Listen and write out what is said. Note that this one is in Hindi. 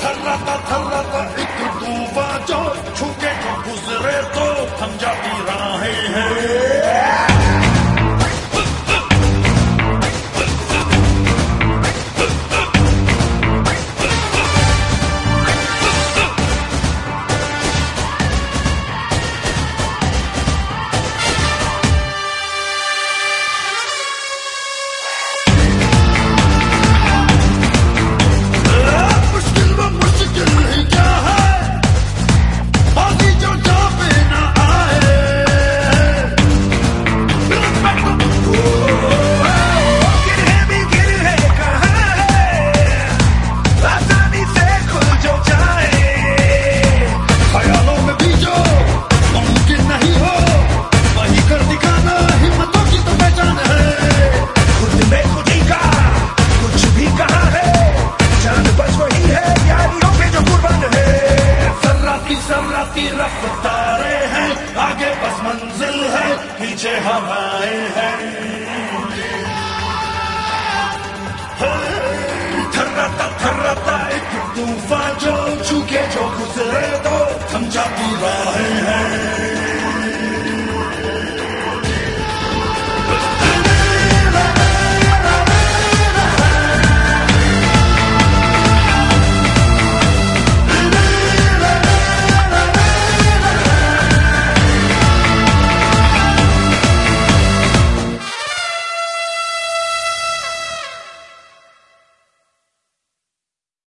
Tarlata tarlata iki duva coy की रफ्तारे हैं आगे बस मंजिल है पीछे हवाएँ हैं थर्रता थर्रता एक तूफ़ान